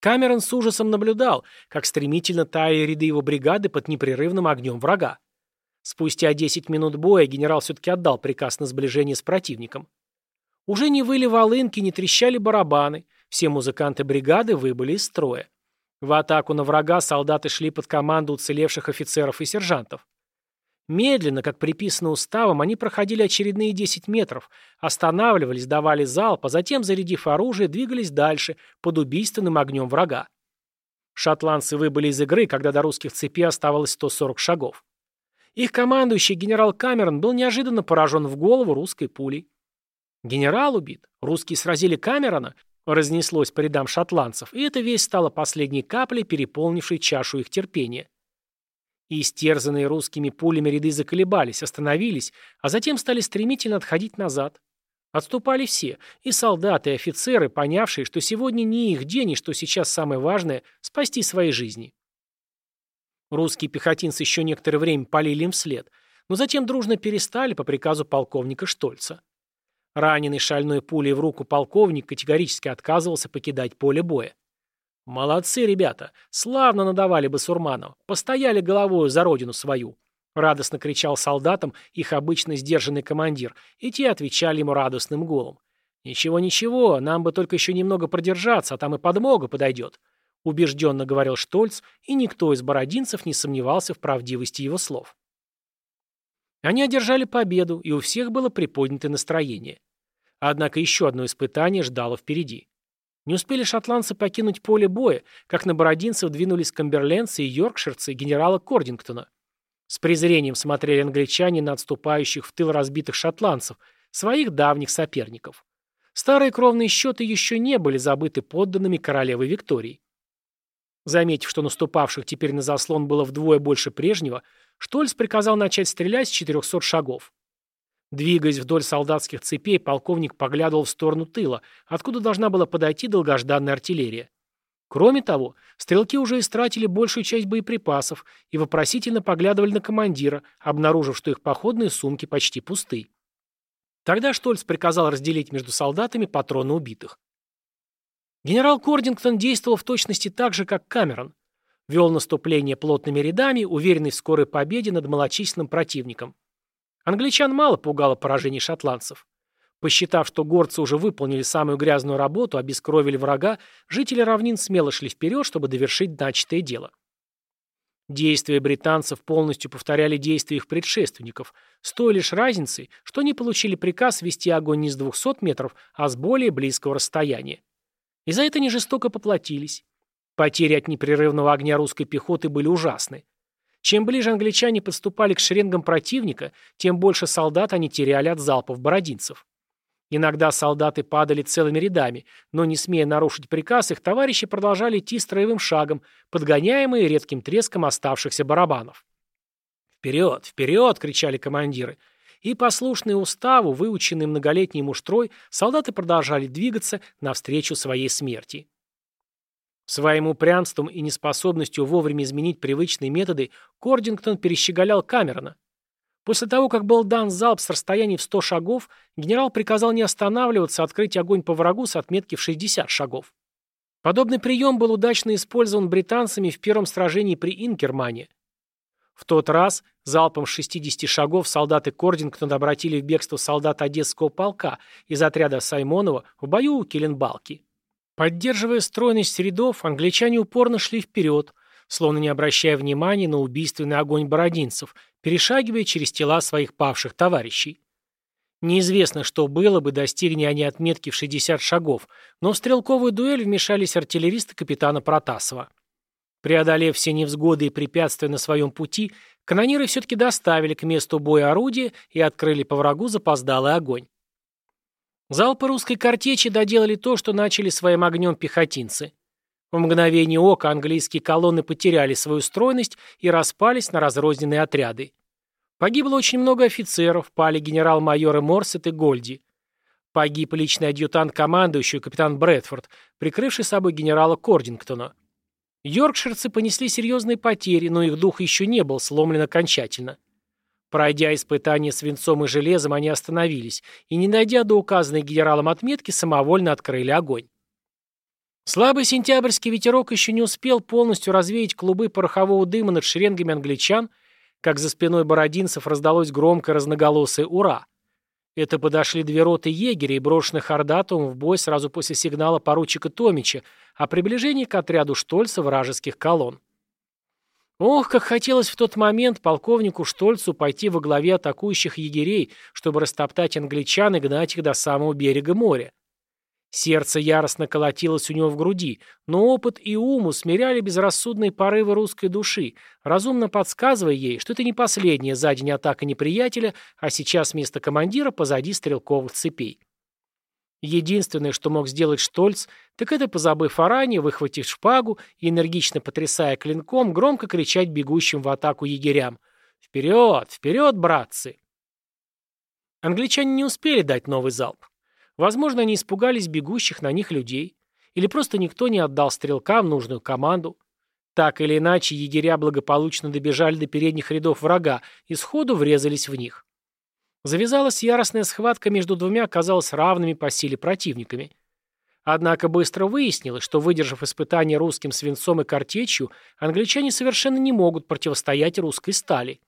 Камерон с ужасом наблюдал, как стремительно таяли ряды его бригады под непрерывным огнем врага. Спустя 10 минут боя генерал все-таки отдал приказ на сближение с противником. Уже не выли волынки, не трещали барабаны, все музыканты бригады выбыли из строя. В атаку на врага солдаты шли под команду уцелевших офицеров и сержантов. Медленно, как приписано уставом, они проходили очередные 10 метров, останавливались, давали залп, а затем, зарядив оружие, двигались дальше, под убийственным огнем врага. Шотландцы выбыли из игры, когда до русских цепи оставалось 140 шагов. Их командующий генерал Камерон был неожиданно поражен в голову русской пулей. Генерал убит, русские сразили Камерона, разнеслось по рядам шотландцев, и эта весть стала последней каплей, переполнившей чашу их терпения. И истерзанные русскими пулями ряды заколебались, остановились, а затем стали стремительно отходить назад. Отступали все, и солдаты, и офицеры, понявшие, что сегодня не их день, и что сейчас самое важное – спасти свои жизни. Русские пехотинцы еще некоторое время полили им вслед, но затем дружно перестали по приказу полковника Штольца. Раненый шальной пулей в руку полковник категорически отказывался покидать поле боя. «Молодцы, ребята! Славно надавали бы Сурманов! Постояли головою за родину свою!» Радостно кричал солдатам их обычно сдержанный командир, и те отвечали ему радостным голом. «Ничего-ничего, нам бы только еще немного продержаться, а там и подмога подойдет», убежденно говорил Штольц, и никто из бородинцев не сомневался в правдивости его слов. Они одержали победу, и у всех было приподнятое настроение. Однако еще одно испытание ждало впереди. Не успели шотландцы покинуть поле боя, как на бородинцев двинулись камберлендцы и йоркширцы генерала Кордингтона. С презрением смотрели англичане на отступающих в тыл разбитых шотландцев, своих давних соперников. Старые кровные счеты еще не были забыты подданными королевы Виктории. Заметив, что наступавших теперь на заслон было вдвое больше прежнего, Штольц приказал начать стрелять с 400 шагов. Двигаясь вдоль солдатских цепей, полковник поглядывал в сторону тыла, откуда должна была подойти долгожданная артиллерия. Кроме того, стрелки уже истратили большую часть боеприпасов и вопросительно поглядывали на командира, обнаружив, что их походные сумки почти пусты. Тогда Штольц приказал разделить между солдатами патроны убитых. Генерал Кордингтон действовал в точности так же, как Камерон. Вел наступление плотными рядами, уверенный в скорой победе над малочисленным противником. Англичан мало пугало поражение шотландцев. Посчитав, что горцы уже выполнили самую грязную работу, обескровили врага, жители равнин смело шли вперед, чтобы довершить начатое дело. Действия британцев полностью повторяли действия их предшественников, с той лишь разницей, что они получили приказ вести огонь не с 200 метров, а с более близкого расстояния. И за это они жестоко поплатились. Потери от непрерывного огня русской пехоты были ужасны. Чем ближе англичане подступали к шеренгам противника, тем больше солдат они теряли от залпов бородинцев. Иногда солдаты падали целыми рядами, но, не смея нарушить приказ, их товарищи продолжали идти строевым шагом, подгоняемые редким треском оставшихся барабанов. «Вперед! Вперед!» — кричали командиры. И, послушные уставу, выученные многолетней муштрой, солдаты продолжали двигаться навстречу своей смерти. Своим упрямством и неспособностью вовремя изменить привычные методы Кордингтон перещеголял Камерона. После того, как был дан залп с расстояния в 100 шагов, генерал приказал не останавливаться, открыть огонь по врагу с отметки в 60 шагов. Подобный прием был удачно использован британцами в первом сражении при Инкермане. В тот раз залпом с 60 шагов солдаты Кордингтона обратили в бегство солдат Одесского полка из отряда Саймонова в бою у Келенбалки. Поддерживая стройность рядов, англичане упорно шли вперед, словно не обращая внимания на убийственный огонь бородинцев, перешагивая через тела своих павших товарищей. Неизвестно, что было бы, достигни они отметки в 60 шагов, но в стрелковую дуэль вмешались артиллеристы капитана Протасова. Преодолев все невзгоды и препятствия на своем пути, канониры все-таки доставили к месту боя орудия и открыли по врагу запоздалый огонь. Залпы русской картечи доделали то, что начали своим огнем пехотинцы. В мгновение ока английские колонны потеряли свою стройность и распались на разрозненные отряды. Погибло очень много офицеров, пали генерал-майоры Морсет и Гольди. Погиб личный адъютант командующего капитан Брэдфорд, прикрывший собой генерала Кордингтона. Йоркширцы понесли серьезные потери, но их дух еще не был сломлен окончательно. Пройдя испытания свинцом и железом, они остановились и, не дойдя до указанной генералом отметки, самовольно открыли огонь. Слабый сентябрьский ветерок еще не успел полностью развеять клубы порохового дыма над шеренгами англичан, как за спиной бородинцев раздалось громкое разноголосое «Ура!». Это подошли две роты егерей, брошенных Ордатовым в бой сразу после сигнала поручика Томича о приближении к отряду Штольца вражеских колонн. Ох, как хотелось в тот момент полковнику Штольцу пойти во главе атакующих егерей, чтобы растоптать англичан и гнать их до самого берега моря. Сердце яростно колотилось у него в груди, но опыт и ум усмиряли безрассудные порывы русской души, разумно подсказывая ей, что это не последняя за день атака неприятеля, а сейчас место командира позади стрелковых цепей. Единственное, что мог сделать Штольц, так это, позабыв о ране, выхватив шпагу и, энергично потрясая клинком, громко кричать бегущим в атаку егерям «Вперед! Вперед, братцы!» Англичане не успели дать новый залп. Возможно, они испугались бегущих на них людей. Или просто никто не отдал стрелкам нужную команду. Так или иначе, егеря благополучно добежали до передних рядов врага и сходу врезались в них. Завязалась яростная схватка между двумя, казалось, равными по силе противниками. Однако быстро выяснилось, что, выдержав испытание русским свинцом и картечью, англичане совершенно не могут противостоять русской стали.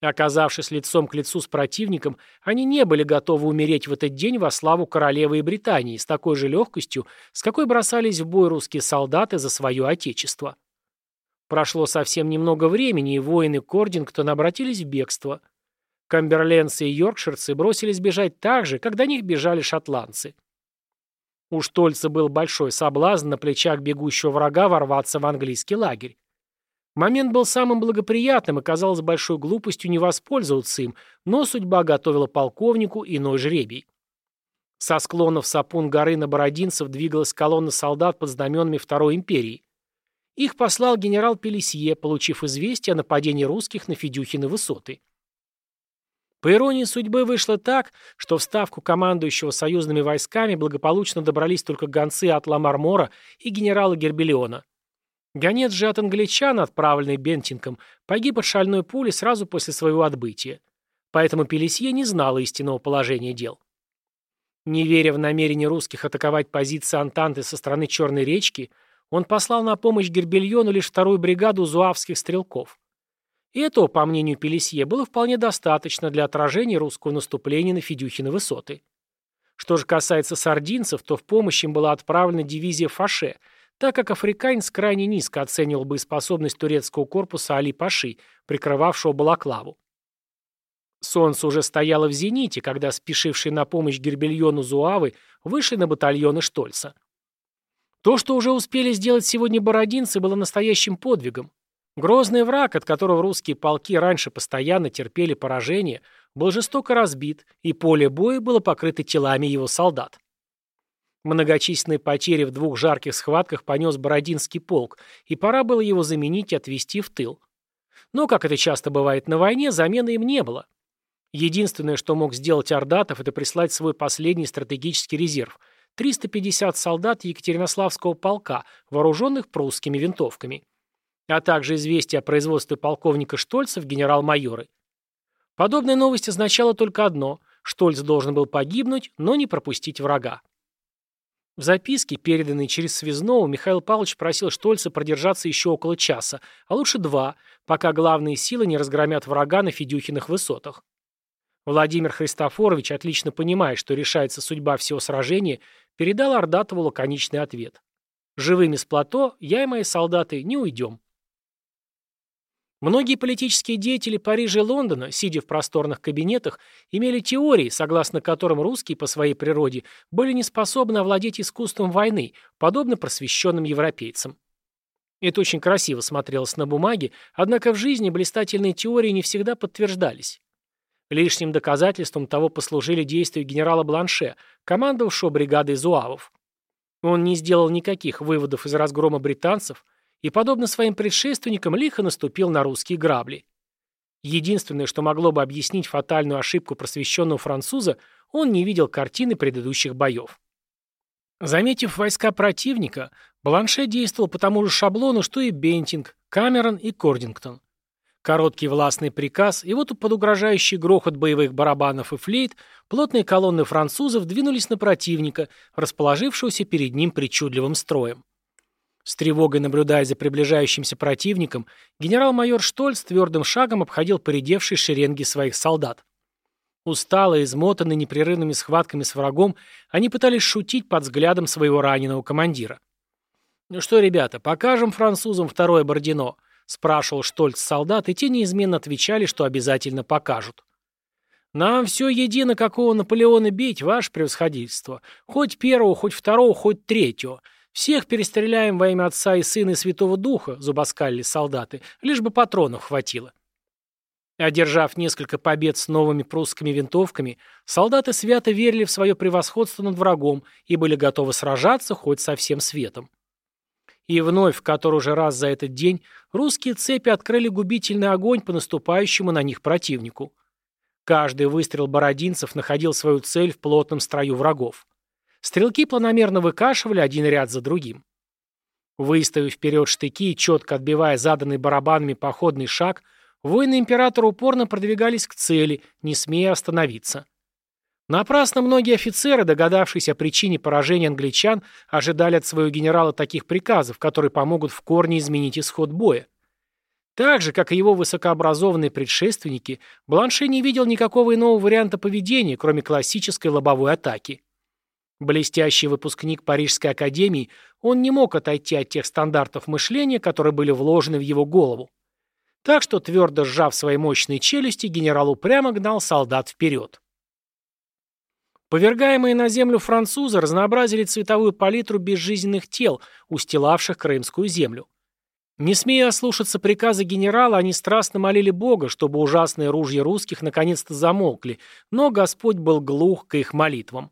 Оказавшись лицом к лицу с противником, они не были готовы умереть в этот день во славу королевы и Британии с такой же легкостью, с какой бросались в бой русские солдаты за свое отечество. Прошло совсем немного времени, и воины Кордингтона обратились в бегство. Камберленцы и йоркширцы бросились бежать так же, как до них бежали шотландцы. У Штольца был большой соблазн на плечах бегущего врага ворваться в английский лагерь. Момент был самым благоприятным, и казалось большой глупостью не воспользоваться им, но судьба готовила полковнику иной жребий. Со склонов Сапун горы на Бородинцев двигалась колонна солдат под знаменами Второй империи. Их послал генерал Пелесье, получив известие о нападении русских на Федюхины высоты. По иронии судьбы вышло так, что в ставку командующего союзными войсками благополучно добрались только гонцы от Ламармора и генерала Гербелиона – Гонец же от англичан, отправленный Бентингом, погиб от шальной пули сразу после своего отбытия. Поэтому Пелесье не знал истинного положения дел. Не веря в намерение русских атаковать позиции Антанты со стороны Черной речки, он послал на помощь Гербельону лишь вторую бригаду зуавских стрелков. И этого, по мнению Пелесье, было вполне достаточно для отражения русского наступления на Федюхины высоты. Что же касается сардинцев, то в помощь им была отправлена дивизия Фаше – так как африканец крайне низко оценивал боеспособность турецкого корпуса Али-Паши, прикрывавшего Балаклаву. Солнце уже стояло в зените, когда спешившие на помощь Гербельону Зуавы вышли на батальоны Штольца. То, что уже успели сделать сегодня бородинцы, было настоящим подвигом. Грозный враг, от которого русские полки раньше постоянно терпели поражение, был жестоко разбит, и поле боя было покрыто телами его солдат. Многочисленные потери в двух жарких схватках понес Бородинский полк, и пора было его заменить и отвести в тыл. Но, как это часто бывает на войне, замены им не было. Единственное, что мог сделать Ордатов, это прислать свой последний стратегический резерв – 350 солдат Екатеринославского полка, вооруженных прусскими винтовками. А также известие о производстве полковника Штольца в генерал-майоры. Подобная новость означала только одно – Штольц должен был погибнуть, но не пропустить врага. В записке, переданной через связного, Михаил Павлович просил Штольца продержаться еще около часа, а лучше два, пока главные силы не разгромят врага на Федюхиных высотах. Владимир Христофорович, отлично понимая, что решается судьба всего сражения, передал Ордатову лаконичный ответ. «Живыми с плато я и мои солдаты не уйдем». Многие политические деятели Парижа и Лондона, сидя в просторных кабинетах, имели теории, согласно которым русские по своей природе были не способны овладеть искусством войны, подобно просвещенным европейцам. Это очень красиво смотрелось на бумаге, однако в жизни блистательные теории не всегда подтверждались. Лишним доказательством того послужили действия генерала Бланше, командовавшего бригадой зуавов. Он не сделал никаких выводов из разгрома британцев – и, подобно своим предшественникам, лихо наступил на русские грабли. Единственное, что могло бы объяснить фатальную ошибку просвещенного француза, он не видел картины предыдущих боев. Заметив войска противника, Бланше действовал по тому же шаблону, что и Бентинг, Камерон и Кордингтон. Короткий властный приказ, и вот под угрожающий грохот боевых барабанов и флейт плотные колонны французов двинулись на противника, расположившегося перед ним причудливым строем. С тревогой наблюдая за приближающимся противником, генерал-майор Штольц твердым шагом обходил поредевшие шеренги своих солдат. Усталые, измотанные непрерывными схватками с врагом, они пытались шутить под взглядом своего раненого командира. «Ну что, ребята, покажем французам второе Бордино», спрашивал Штольц солдат, и те неизменно отвечали, что обязательно покажут. «Нам все едино, какого Наполеона бить, ваше превосходительство. Хоть первого, хоть второго, хоть третьего. «Всех перестреляем во имя Отца и Сына и Святого Духа», — зубоскалили солдаты, лишь бы патронов хватило. Одержав несколько побед с новыми прусскими винтовками, солдаты свято верили в свое превосходство над врагом и были готовы сражаться хоть со всем светом. И вновь, в который уже раз за этот день, русские цепи открыли губительный огонь по наступающему на них противнику. Каждый выстрел бородинцев находил свою цель в плотном строю врагов. Стрелки планомерно выкашивали один ряд за другим. Выставив вперед штыки и четко отбивая заданный барабанами походный шаг, воины императора упорно продвигались к цели, не смея остановиться. Напрасно многие офицеры, догадавшись о причине поражения англичан, ожидали от своего генерала таких приказов, которые помогут в корне изменить исход боя. Так же, как и его высокообразованные предшественники, Бланше не видел никакого иного варианта поведения, кроме классической лобовой атаки. Блестящий выпускник Парижской академии, он не мог отойти от тех стандартов мышления, которые были вложены в его голову. Так что, твердо сжав свои мощные челюсти, генерал упрямо гнал солдат вперед. Повергаемые на землю французы разнообразили цветовую палитру безжизненных тел, устилавших крымскую землю. Не смея ослушаться приказа генерала, они страстно молили Бога, чтобы ужасные ружья русских наконец-то замолкли, но Господь был глух к их молитвам.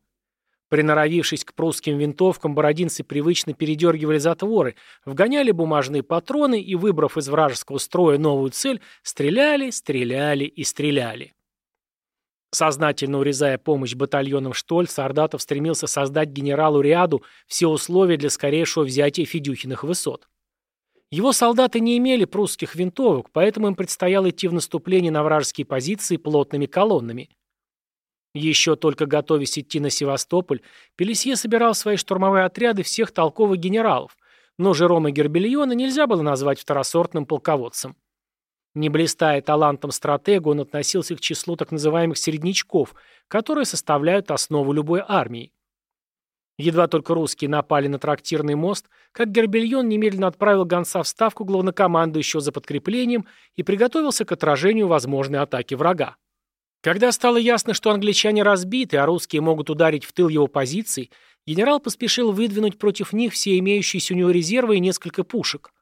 Приноровившись к прусским винтовкам, бородинцы привычно передергивали затворы, вгоняли бумажные патроны и, выбрав из вражеского строя новую цель, стреляли, стреляли и стреляли. Сознательно урезая помощь батальонам Штольца, Ордатов стремился создать генералу Риаду все условия для скорейшего взятия Федюхиных высот. Его солдаты не имели прусских винтовок, поэтому им предстояло идти в наступление на вражеские позиции плотными колоннами. Еще только готовясь идти на Севастополь, Пелесье собирал свои штурмовые отряды всех толковых генералов, но Жерома Гербельона нельзя было назвать второсортным полководцем. Не блистая талантом стратега, он относился к числу так называемых середнячков, которые составляют основу любой армии. Едва только русские напали на трактирный мост, как Гербельон немедленно отправил гонца в ставку главнокомандующего за подкреплением и приготовился к отражению возможной атаки врага. Когда стало ясно, что англичане разбиты, а русские могут ударить в тыл его позиций, генерал поспешил выдвинуть против них все имеющиеся у него резервы и несколько пушек.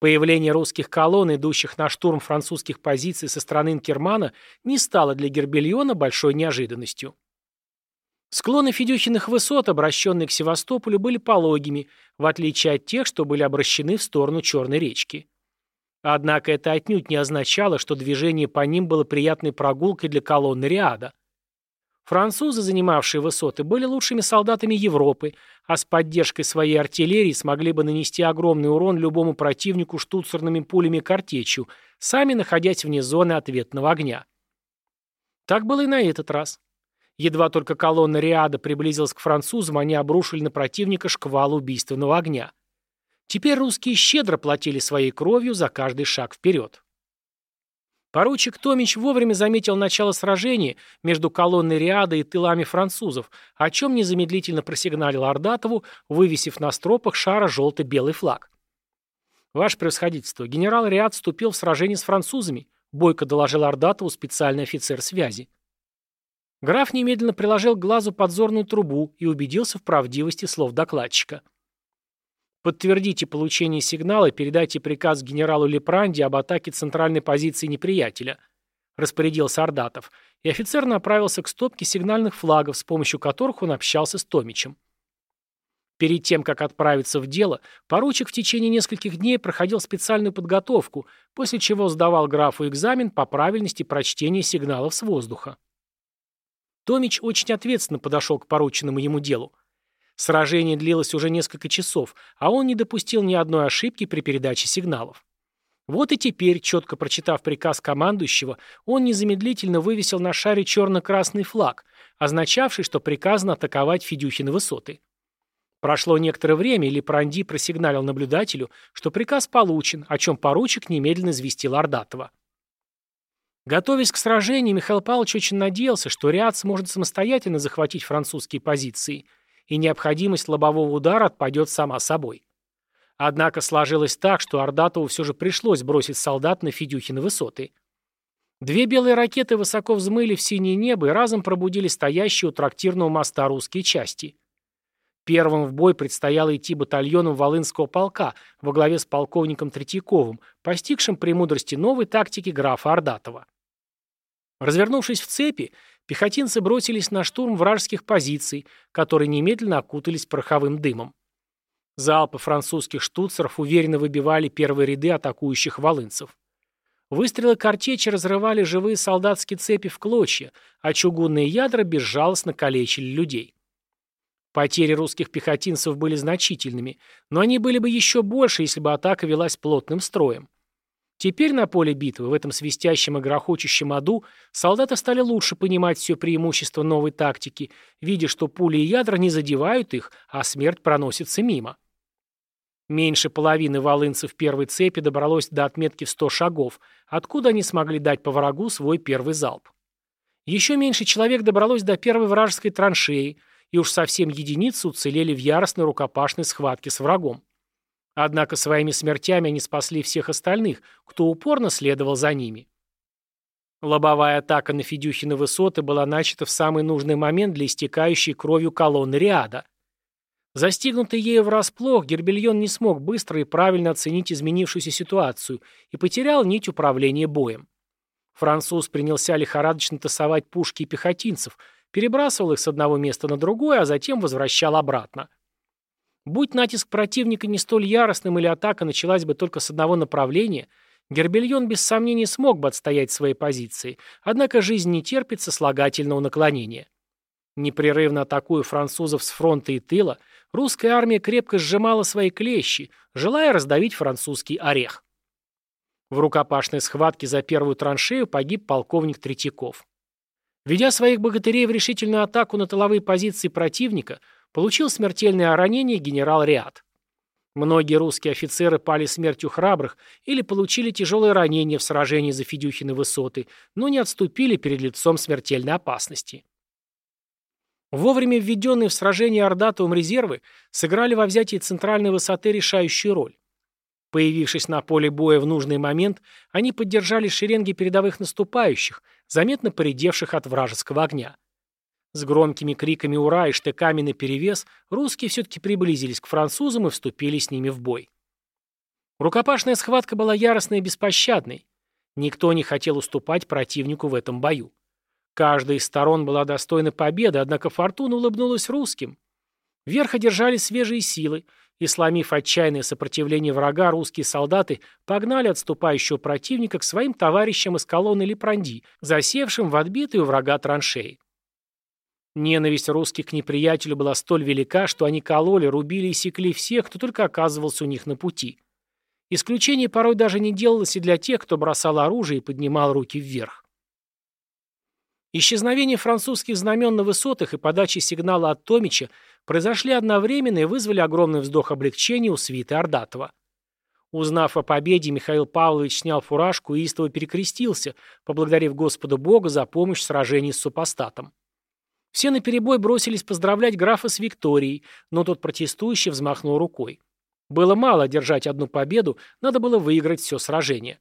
Появление русских колонн, идущих на штурм французских позиций со стороны Инкермана, не стало для Гербельона большой неожиданностью. Склоны Федюхиных высот, обращенные к Севастополю, были пологими, в отличие от тех, что были обращены в сторону Черной речки. Однако это отнюдь не означало, что движение по ним было приятной прогулкой для колонны Риада. Французы, занимавшие высоты, были лучшими солдатами Европы, а с поддержкой своей артиллерии смогли бы нанести огромный урон любому противнику штуцерными пулями картечью, сами находясь вне зоны ответного огня. Так было и на этот раз. Едва только колонна Риада приблизилась к французам, они обрушили на противника шквал убийственного огня. Теперь русские щедро платили своей кровью за каждый шаг вперед. Поручик Томич вовремя заметил начало сражения между колонной Риада и тылами французов, о чем незамедлительно просигналил Ордатову, вывесив на стропах шара желто-белый флаг. «Ваше превосходительство, генерал Риад вступил в сражение с французами», бойко доложил Ордатову специальный офицер связи. Граф немедленно приложил к глазу подзорную трубу и убедился в правдивости слов докладчика. Подтвердите получение сигнала и передайте приказ генералу Лепранди об атаке центральной позиции неприятеля», — распорядился Ордатов, и офицер направился к стопке сигнальных флагов, с помощью которых он общался с Томичем. Перед тем, как отправиться в дело, поручик в течение нескольких дней проходил специальную подготовку, после чего сдавал графу экзамен по правильности прочтения сигналов с воздуха. Томич очень ответственно подошел к порученному ему делу. Сражение длилось уже несколько часов, а он не допустил ни одной ошибки при передаче сигналов. Вот и теперь, четко прочитав приказ командующего, он незамедлительно вывесил на шаре черно-красный флаг, означавший, что приказано атаковать Федюхины высоты. Прошло некоторое время, и Лепранди просигналил наблюдателю, что приказ получен, о чем поручик немедленно известил Ордатова. Готовясь к сражению, Михаил Павлович очень надеялся, что Риад сможет самостоятельно захватить французские позиции, и необходимость лобового удара отпадет сама собой. Однако сложилось так, что Ордатову все же пришлось бросить солдат на Федюхины высоты. Две белые ракеты высоко взмыли в синее небо и разом пробудили стоящие у трактирного моста русские части. Первым в бой предстояло идти батальоном Волынского полка во главе с полковником Третьяковым, постигшим премудрости новой тактики графа Ордатова. Развернувшись в цепи, пехотинцы бросились на штурм вражеских позиций, которые немедленно окутались пороховым дымом. Залпы французских штуцеров уверенно выбивали первые ряды атакующих волынцев. Выстрелы картечи разрывали живые солдатские цепи в клочья, а чугунные ядра безжалостно калечили людей. Потери русских пехотинцев были значительными, но они были бы еще больше, если бы атака велась плотным строем. Теперь на поле битвы, в этом свистящем и грохочущем аду, солдаты стали лучше понимать все преимущества новой тактики, видя, что пули и ядра не задевают их, а смерть проносится мимо. Меньше половины волынцев первой цепи добралось до отметки в 100 шагов, откуда они смогли дать по врагу свой первый залп. Еще меньше человек добралось до первой вражеской траншеи, и уж совсем единицы уцелели в яростной рукопашной схватке с врагом. Однако своими смертями они спасли всех остальных, кто упорно следовал за ними. Лобовая атака на Федюхины высоты была начата в самый нужный момент для истекающей кровью колонны Риада. Застигнутый ею врасплох, Гербельон не смог быстро и правильно оценить изменившуюся ситуацию и потерял нить управления боем. Француз принялся лихорадочно тасовать пушки и пехотинцев, перебрасывал их с одного места на другое, а затем возвращал обратно. Будь натиск противника не столь яростным или атака началась бы только с одного направления, Гербельон без сомнений смог бы отстоять свои позиции, однако жизнь не терпит сослагательного наклонения. Непрерывно атакуя французов с фронта и тыла, русская армия крепко сжимала свои клещи, желая раздавить французский орех. В рукопашной схватке за первую траншею погиб полковник Третьяков. Ведя своих богатырей в решительную атаку на тыловые позиции противника, получил смертельное ранение генерал Риад. Многие русские офицеры пали смертью храбрых или получили тяжелые ранения в сражении за Федюхины высоты, но не отступили перед лицом смертельной опасности. Вовремя введенные в сражение Ордатовым резервы сыграли во взятии центральной высоты решающую роль. Появившись на поле боя в нужный момент, они поддержали шеренги передовых наступающих, заметно поредевших от вражеского огня. С громкими криками «Ура!» и штыками наперевес русские все-таки приблизились к французам и вступили с ними в бой. Рукопашная схватка была яростной и беспощадной. Никто не хотел уступать противнику в этом бою. Каждая из сторон была достойна победы, однако фортуна улыбнулась русским. Верх одержали свежие силы, и, сломив отчаянное сопротивление врага, русские солдаты погнали отступающего противника к своим товарищам из колонны Лепранди, засевшим в отбитые у врага траншеи. Ненависть русских к неприятелю была столь велика, что они кололи, рубили и секли всех, кто только оказывался у них на пути. Исключение порой даже не делалось и для тех, кто бросал оружие и поднимал руки вверх. Исчезновение французских знамен на высотах и подача сигнала от Томича произошли одновременно и вызвали огромный вздох облегчения у свиты Ордатова. Узнав о победе, Михаил Павлович снял фуражку и истово перекрестился, поблагодарив Господа Бога за помощь в сражении с супостатом. Все наперебой бросились поздравлять графа с Викторией, но тот протестующий взмахнул рукой. Было мало держать одну победу, надо было выиграть все сражение.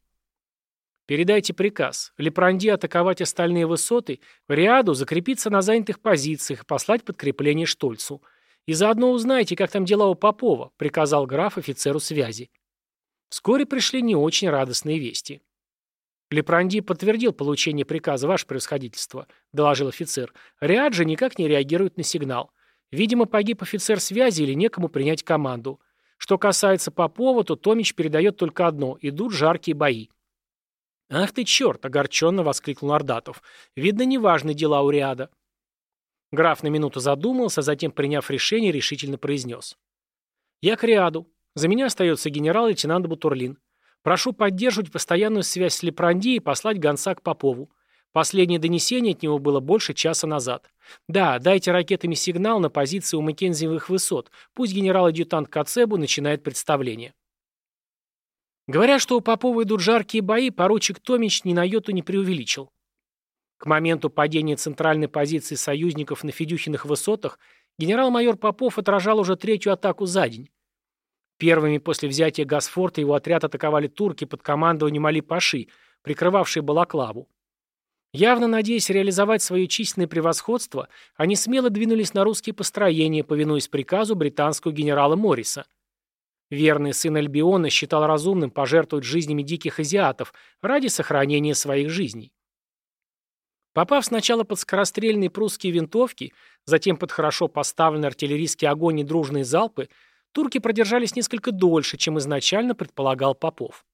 Передайте приказ. Лепранди атаковать остальные высоты, Риаду закрепиться на занятых позициях и послать подкрепление Штольцу. И заодно узнайте, как там дела у Попова, приказал граф офицеру связи. Вскоре пришли не очень радостные вести. Лепранди подтвердил получение приказа, ваше превосходительство, доложил офицер. Риад же никак не реагирует на сигнал. Видимо, погиб офицер связи или некому принять команду. Что касается Попова, то Томич передает только одно – идут жаркие бои. «Ах ты черт!» — огорченно воскликнул Ордатов. «Видно, неважны дела у Риада». Граф на минуту задумался, а затем, приняв решение, решительно произнес. «Я к Риаду. За меня остается генерал-лейтенант Бутурлин. Прошу поддерживать постоянную связь с Лепранди и послать гонца к Попову. Последнее донесение от него было больше часа назад. Да, дайте ракетами сигнал на позиции у Маккензиевых высот. Пусть генерал-адъютант Кацебу начинает представление. Говоря, что у Попова идут жаркие бои, поручик Томич ни на йоту не преувеличил. К моменту падения центральной позиции союзников на Федюхиных высотах генерал-майор Попов отражал уже третью атаку за день. Первыми после взятия Гасфорта его отряд атаковали турки под командованием Али Паши, прикрывавшие Балаклаву. Явно надеясь реализовать свое численное превосходство, они смело двинулись на русские построения, повинуясь приказу британского генерала Морриса. Верный сын Альбиона считал разумным пожертвовать жизнями диких азиатов ради сохранения своих жизней. Попав сначала под скорострельные прусские винтовки, затем под хорошо поставленный артиллерийский огонь и дружные залпы, турки продержались несколько дольше, чем изначально предполагал Попов.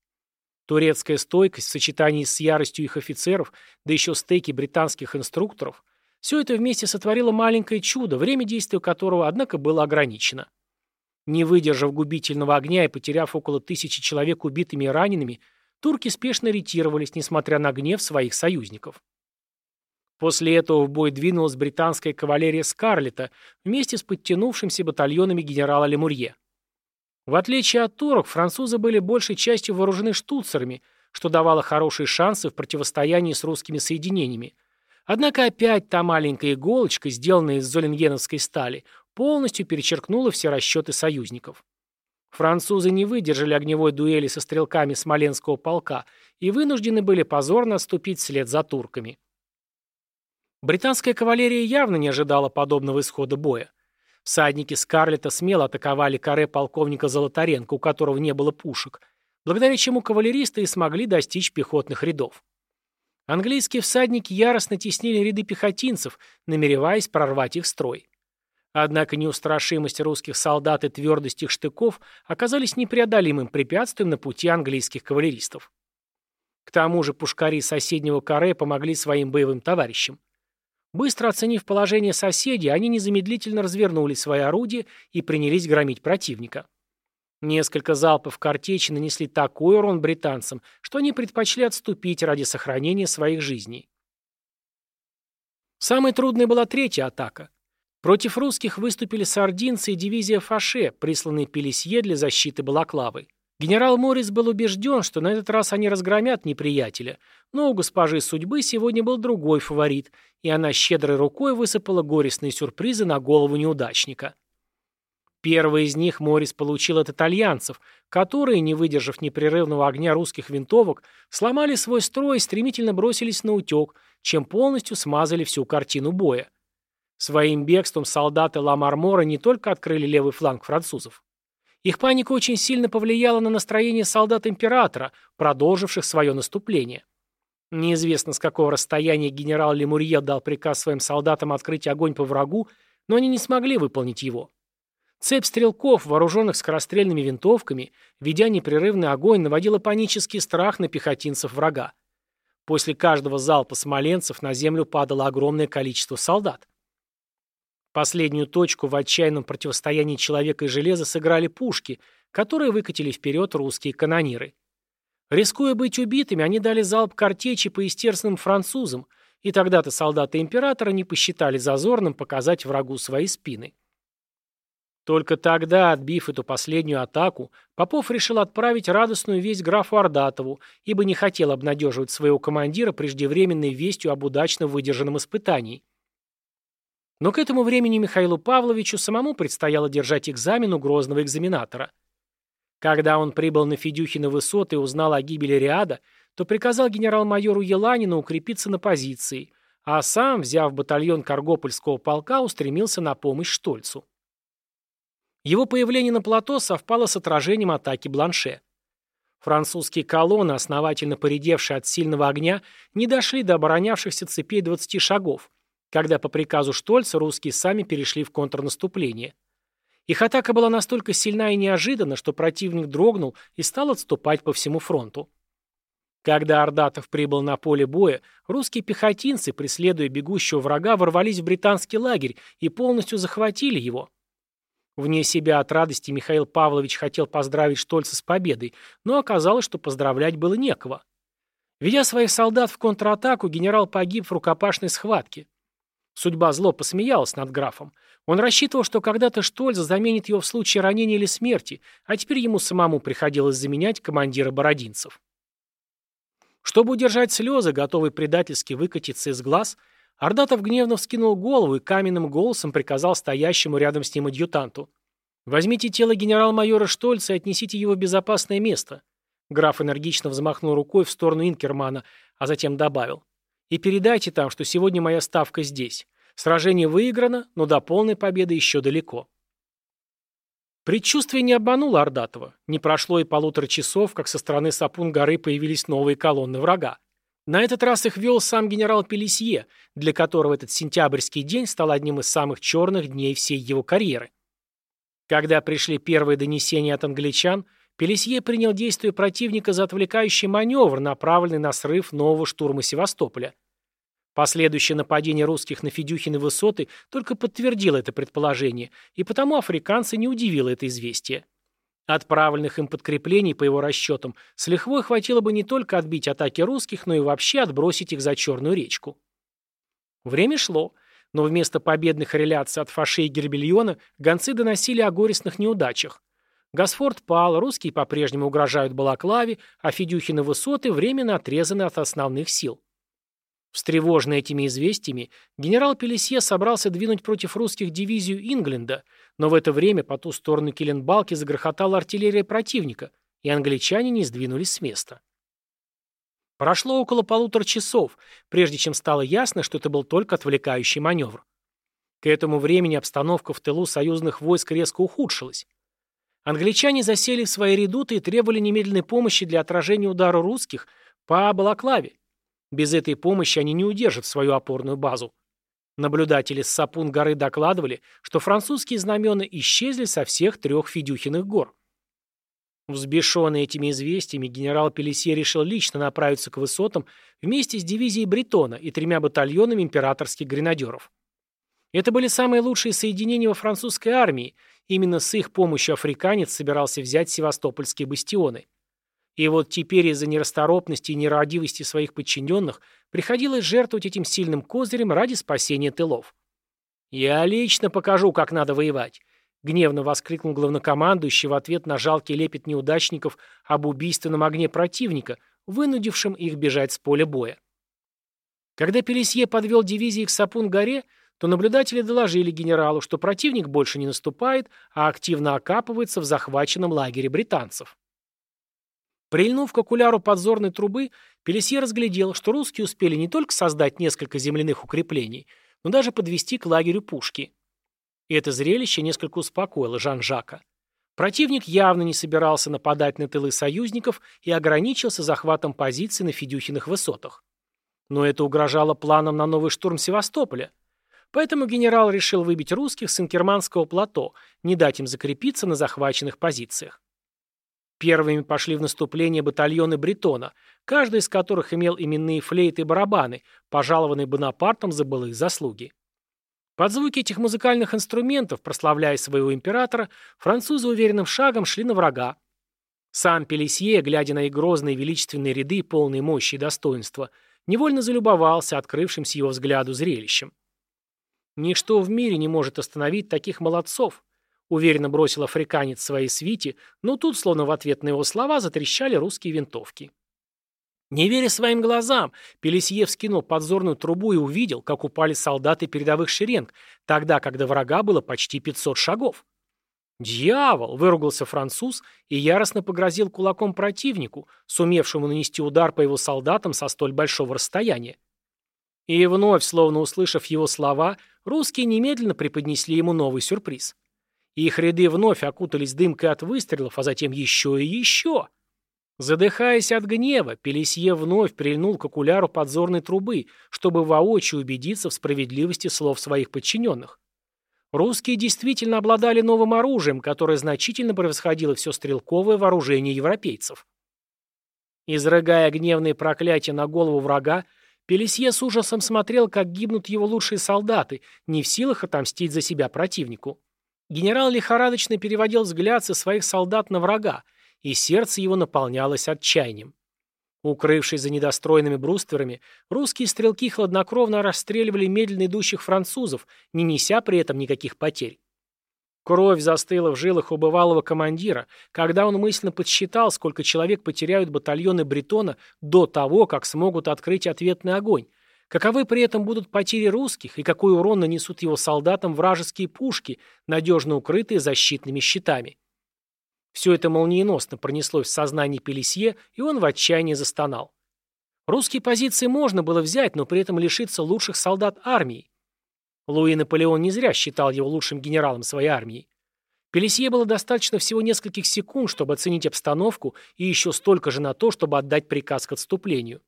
Турецкая стойкость в сочетании с яростью их офицеров, да еще стейки британских инструкторов, все это вместе сотворило маленькое чудо, время действия которого, однако, было ограничено. Не выдержав губительного огня и потеряв около тысячи человек убитыми и ранеными, турки спешно ретировались, несмотря на гнев своих союзников. После этого в бой двинулась британская кавалерия Скарлета вместе с подтянувшимся батальонами генерала Лемурье. В отличие от турок, французы были большей частью вооружены штуцерами, что давало хорошие шансы в противостоянии с русскими соединениями. Однако опять та маленькая иголочка, сделанная из золенгеновской стали, полностью перечеркнула все расчеты союзников. Французы не выдержали огневой дуэли со стрелками Смоленского полка и вынуждены были позорно отступить вслед за турками. Британская кавалерия явно не ожидала подобного исхода боя. Всадники Скарлета смело атаковали каре полковника Золотаренко, у которого не было пушек, благодаря чему кавалеристы и смогли достичь пехотных рядов. Английские всадники яростно теснили ряды пехотинцев, намереваясь прорвать их строй. Однако неустрашимость русских солдат и твердость их штыков оказались непреодолимым препятствием на пути английских кавалеристов. К тому же пушкари соседнего каре помогли своим боевым товарищам. Быстро оценив положение соседей, они незамедлительно развернули свои орудия и принялись громить противника. Несколько залпов картечи нанесли такой урон британцам, что они предпочли отступить ради сохранения своих жизней. Самой трудной была третья атака. Против русских выступили сардинцы и дивизия Фаше, присланные Пелесье для защиты Балаклавы. Генерал Моррис был убежден, что на этот раз они разгромят неприятеля, но у госпожи судьбы сегодня был другой фаворит, и она щедрой рукой высыпала горестные сюрпризы на голову неудачника. Первый из них Моррис получил от итальянцев, которые, не выдержав непрерывного огня русских винтовок, сломали свой строй и стремительно бросились на утек, чем полностью смазали всю картину боя. Своим бегством солдаты Ла-Мармора не только открыли левый фланг французов, их паника очень сильно повлияла на настроение солдат императора, продолживших свое наступление. Неизвестно, с какого расстояния генерал Лемурье дал приказ своим солдатам открыть огонь по врагу, но они не смогли выполнить его. Цепь стрелков, вооруженных скорострельными винтовками, ведя непрерывный огонь, наводила панический страх на пехотинцев врага. После каждого залпа смоленцев на землю падало огромное количество солдат. Последнюю точку в отчаянном противостоянии человека и железа сыграли пушки, которые выкатили вперед русские канониры. Рискуя быть убитыми, они дали залп картечи по истерзанным французам, и тогда-то солдаты императора не посчитали зазорным показать врагу свои спины. Только тогда, отбив эту последнюю атаку, Попов решил отправить радостную весть графу Ордатову, ибо не хотел обнадеживать своего командира преждевременной вестью об удачно выдержанном испытании. Но к этому времени Михаилу Павловичу самому предстояло держать экзамен у грозного экзаменатора. Когда он прибыл на Федюхина высоты и узнал о гибели Риада, то приказал генерал-майору Еланину укрепиться на позиции, а сам, взяв батальон Каргопольского полка, устремился на помощь Штольцу. Его появление на плато совпало с отражением атаки Бланше. Французские колонны, основательно поредевшие от сильного огня, не дошли до оборонявшихся цепей 20 шагов, когда по приказу Штольца русские сами перешли в контрнаступление. Их атака была настолько сильна и неожиданна, что противник дрогнул и стал отступать по всему фронту. Когда Ордатов прибыл на поле боя, русские пехотинцы, преследуя бегущего врага, ворвались в британский лагерь и полностью захватили его. Вне себя от радости Михаил Павлович хотел поздравить Штольца с победой, но оказалось, что поздравлять было некого. Ведя своих солдат в контратаку, генерал погиб в рукопашной схватке. Судьба зло посмеялась над графом. Он рассчитывал, что когда-то Штольц заменит его в случае ранения или смерти, а теперь ему самому приходилось заменять командира бородинцев. Чтобы удержать слезы, готовый предательски выкатиться из глаз, Ордатов гневно вскинул голову и каменным голосом приказал стоящему рядом с ним адъютанту. «Возьмите тело генерал-майора Штольца и отнесите его в безопасное место». Граф энергично взмахнул рукой в сторону Инкермана, а затем добавил. «И передайте там, что сегодня моя ставка здесь. Сражение выиграно, но до полной победы еще далеко». Предчувствие не обмануло Ордатова. Не прошло и полутора часов, как со стороны Сапун-горы появились новые колонны врага. На этот раз их вел сам генерал Пелесье, для которого этот сентябрьский день стал одним из самых черных дней всей его карьеры. Когда пришли первые донесения от англичан, Пелесье принял действия противника за отвлекающий маневр, направленный на срыв нового штурма Севастополя. Последующее нападение русских на Федюхины высоты только подтвердило это предположение, и потому африканцы не удивило это известие. Отправленных им подкреплений, по его расчетам, с лихвой хватило бы не только отбить атаки русских, но и вообще отбросить их за Черную речку. Время шло, но вместо победных реляций от фашей Гербельона гонцы доносили о горестных неудачах. Госфорд пал, русские по-прежнему угрожают Балаклаве, а Федюхины высоты временно отрезаны от основных сил. Встревоженный этими известиями, генерал Пелесье собрался двинуть против русских дивизию Ингленда, но в это время по ту сторону Киленбалки загрохотала артиллерия противника, и англичане не сдвинулись с места. Прошло около полутора часов, прежде чем стало ясно, что это был только отвлекающий маневр. К этому времени обстановка в тылу союзных войск резко ухудшилась. Англичане засели в свои редуты и требовали немедленной помощи для отражения удара русских по Балаклаве. Без этой помощи они не удержат свою опорную базу. Наблюдатели с Сапун горы докладывали, что французские знамена исчезли со всех трех Федюхиных гор. Взбешенный этими известиями, генерал Пелесье решил лично направиться к высотам вместе с дивизией Бретона и тремя батальонами императорских гренадеров. Это были самые лучшие соединения во французской армии, именно с их помощью африканец собирался взять севастопольские бастионы. И вот теперь из-за нерасторопности и нерадивости своих подчиненных приходилось жертвовать этим сильным козырем ради спасения тылов. «Я лично покажу, как надо воевать», — гневно воскликнул главнокомандующий в ответ на жалкий лепет неудачников об убийственном огне противника, вынудившем их бежать с поля боя. Когда Пелесье подвел дивизии к Сапун-горе, то наблюдатели доложили генералу, что противник больше не наступает, а активно окапывается в захваченном лагере британцев. Прильнув к окуляру подзорной трубы, Пелесье разглядел, что русские успели не только создать несколько земляных укреплений, но даже подвести к лагерю пушки. И это зрелище несколько успокоило Жан-Жака. Противник явно не собирался нападать на тылы союзников и ограничился захватом позиций на Федюхиных высотах. Но это угрожало планам на новый штурм Севастополя. Поэтому генерал решил выбить русских с Инкерманского плато, не дать им закрепиться на захваченных позициях. Первыми пошли в наступление батальоны Бретона, каждый из которых имел именные флейты и барабаны, пожалованные Бонапартом за былые заслуги. Под звуки этих музыкальных инструментов, прославляя своего императора, французы уверенным шагом шли на врага. Сам Пелесье, глядя на их грозные величественные ряды, полные мощи и достоинства, невольно залюбовался открывшимся его взгляду зрелищем. Ничто в мире не может остановить таких молодцов, Уверенно бросил африканец своей свите, но тут, словно в ответ на его слова, затрещали русские винтовки. Не веря своим глазам, Пелесье вскинул подзорную трубу и увидел, как упали солдаты передовых шеренг, тогда, когда врага было почти 500 шагов. «Дьявол!» — выругался француз и яростно погрозил кулаком противнику, сумевшему нанести удар по его солдатам со столь большого расстояния. И вновь, словно услышав его слова, русские немедленно преподнесли ему новый сюрприз — их ряды вновь окутались дымкой от выстрелов, а затем еще и еще. Задыхаясь от гнева, Пелесье вновь прильнул к окуляру подзорной трубы, чтобы воочию убедиться в справедливости слов своих подчиненных. Русские действительно обладали новым оружием, которое значительно превосходило все стрелковое вооружение европейцев. Изрыгая гневные проклятия на голову врага, Пелесье с ужасом смотрел, как гибнут его лучшие солдаты, не в силах отомстить за себя противнику. Генерал лихорадочно переводил взгляд со своих солдат на врага, и сердце его наполнялось отчаянием. Укрывшись за недостроенными брустверами, русские стрелки хладнокровно расстреливали медленно идущих французов, не неся при этом никаких потерь. Кровь застыла в жилах у бывалого командира, когда он мысленно подсчитал, сколько человек потеряют батальоны Бретона до того, как смогут открыть ответный огонь, каковы при этом будут потери русских и какой урон нанесут его солдатам вражеские пушки, надежно укрытые защитными щитами. Все это молниеносно пронеслось в сознании Пелесье, и он в отчаянии застонал. Русские позиции можно было взять, но при этом лишиться лучших солдат армии. Луи Наполеон не зря считал его лучшим генералом своей армии. Пелесье было достаточно всего нескольких секунд, чтобы оценить обстановку, и еще столько же на то, чтобы отдать приказ к отступлению.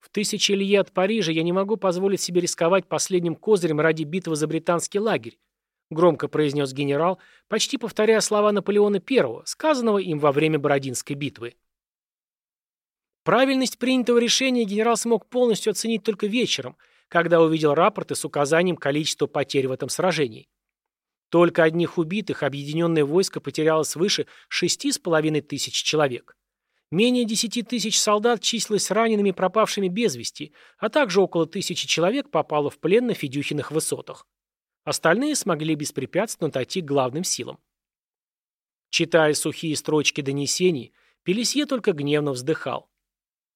В тысячи лье от Парижа я не могу позволить себе рисковать последним козырем ради битвы за британский лагерь, громко произнес генерал, почти повторяя слова Наполеона I, сказанного им во время Бородинской битвы. Правильность принятого решения генерал смог полностью оценить только вечером, когда увидел рапорты с указанием количества потерь в этом сражении. Только одних убитых объединенное войско потеряло свыше 6,5 тысяч человек. Менее 10 тысяч солдат числилось ранеными пропавшими без вести, а также около тысячи человек попало в плен на Федюхиных высотах. Остальные смогли беспрепятственно отойти к главным силам. Читая сухие строчки донесений, Пелесье только гневно вздыхал.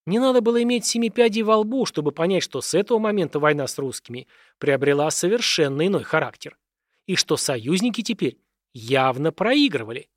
Не надо было иметь семи пядей во лбу, чтобы понять, что с этого момента война с русскими приобрела совершенно иной характер. И что союзники теперь явно проигрывали.